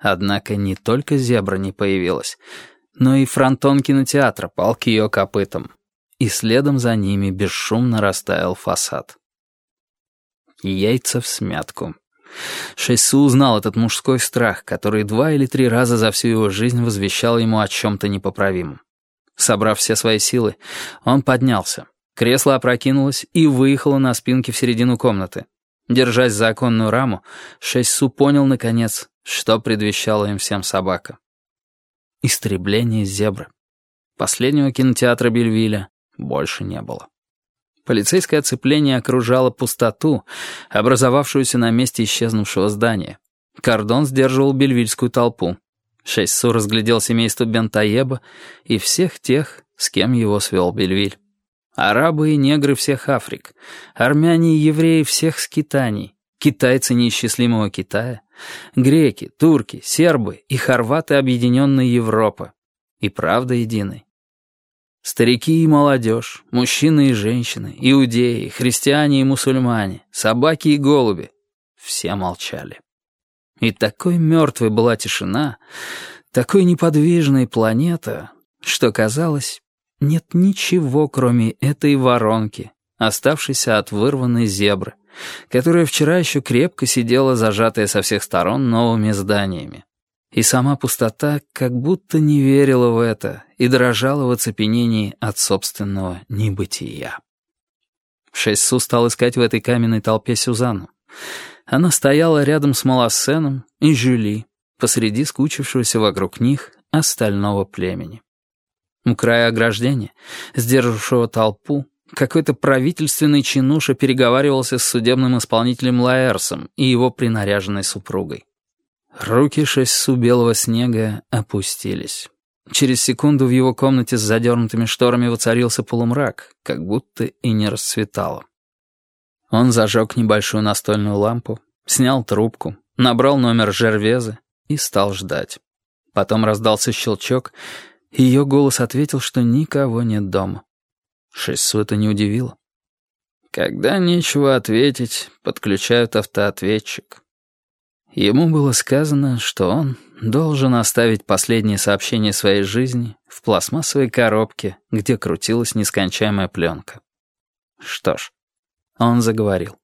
Однако не только зебра не появилась, но и фронтон кинотеатра пал к ее копытам. И следом за ними бесшумно растаял фасад. Яйца в смятку. Шейсу узнал этот мужской страх, который два или три раза за всю его жизнь возвещал ему о чем-то непоправимом. Собрав все свои силы, он поднялся. Кресло опрокинулось и выехало на спинке в середину комнаты. Держась за оконную раму, Шейсу понял, наконец, что предвещало им всем собака. Истребление зебры. Последнего кинотеатра Бельвиля больше не было. Полицейское оцепление окружало пустоту, образовавшуюся на месте исчезнувшего здания. Кордон сдерживал бельвильскую толпу. Шейсу разглядел семейство Бентаеба и всех тех, с кем его свел Бельвиль. Арабы и негры всех Африк, армяне и евреи всех скитаний, китайцы неисчислимого Китая, греки, турки, сербы и хорваты объединенной Европы. И правда единой. Старики и молодежь, мужчины и женщины, иудеи, христиане и мусульмане, собаки и голуби — все молчали. И такой мертвой была тишина, такой неподвижной планета, что казалось, нет ничего, кроме этой воронки, оставшейся от вырванной зебры, которая вчера еще крепко сидела, зажатая со всех сторон новыми зданиями. И сама пустота как будто не верила в это и дрожала в оцепенении от собственного небытия. Шессу стал искать в этой каменной толпе Сюзанну. Она стояла рядом с Малосеном и Жюли, посреди скучившегося вокруг них остального племени. У края ограждения, сдержавшего толпу, какой-то правительственный чинуша переговаривался с судебным исполнителем Лаэрсом и его принаряженной супругой. Руки шестьсу белого снега опустились. Через секунду в его комнате с задернутыми шторами воцарился полумрак, как будто и не расцветало. Он зажег небольшую настольную лампу, снял трубку, набрал номер Жервезы и стал ждать. Потом раздался щелчок, и ее голос ответил, что никого нет дома. Шестьсу это не удивило. Когда нечего ответить, подключают автоответчик. Ему было сказано, что он должен оставить последнее сообщение своей жизни в пластмассовой коробке, где крутилась нескончаемая пленка. Что ж, он заговорил.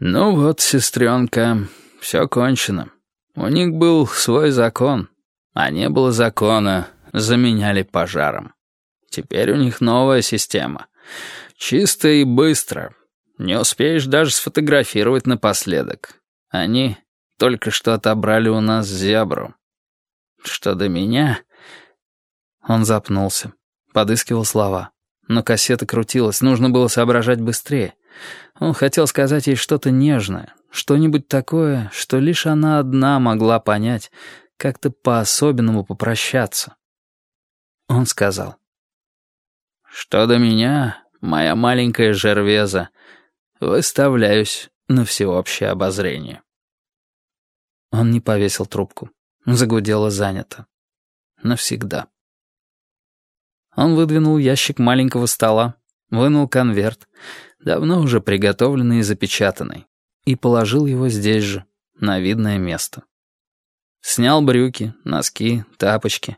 «Ну вот, сестренка, все кончено. У них был свой закон, а не было закона, заменяли пожаром. Теперь у них новая система. Чисто и быстро. Не успеешь даже сфотографировать напоследок. Они только что отобрали у нас зебру. Что до меня...» Он запнулся, подыскивал слова. Но кассета крутилась, нужно было соображать быстрее. Он хотел сказать ей что-то нежное, что-нибудь такое, что лишь она одна могла понять, как-то по-особенному попрощаться. Он сказал. «Что до меня, моя маленькая Жервеза, выставляюсь на всеобщее обозрение». Он не повесил трубку. Загудело занято. Навсегда. Он выдвинул ящик маленького стола, вынул конверт, давно уже приготовленный и запечатанный, и положил его здесь же, на видное место. Снял брюки, носки, тапочки,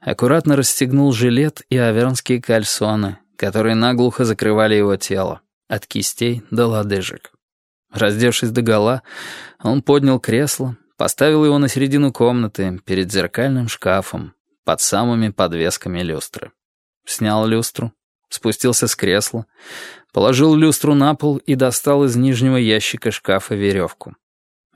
аккуратно расстегнул жилет и авернские кальсоны, которые наглухо закрывали его тело, от кистей до лодыжек. Раздевшись догола, он поднял кресло, Поставил его на середину комнаты, перед зеркальным шкафом, под самыми подвесками люстры. Снял люстру, спустился с кресла, положил люстру на пол и достал из нижнего ящика шкафа веревку.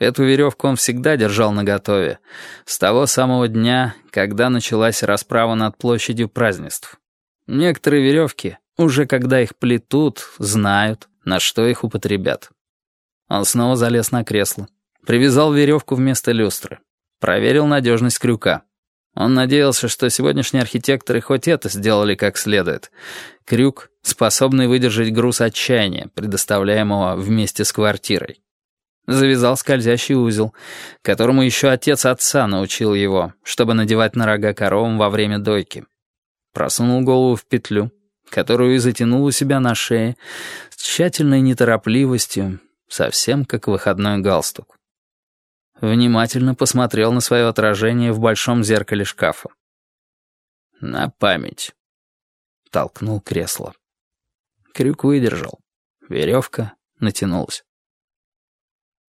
Эту веревку он всегда держал наготове, с того самого дня, когда началась расправа над площадью празднеств. Некоторые веревки, уже когда их плетут, знают, на что их употребят. Он снова залез на кресло. Привязал веревку вместо люстры. Проверил надежность крюка. Он надеялся, что сегодняшние архитекторы хоть это сделали как следует. Крюк, способный выдержать груз отчаяния, предоставляемого вместе с квартирой. Завязал скользящий узел, которому еще отец отца научил его, чтобы надевать на рога коровам во время дойки. Просунул голову в петлю, которую и затянул у себя на шее, с тщательной неторопливостью, совсем как выходной галстук. внимательно посмотрел на свое отражение в большом зеркале шкафа. «На память». Толкнул кресло. Крюк выдержал. Веревка натянулась.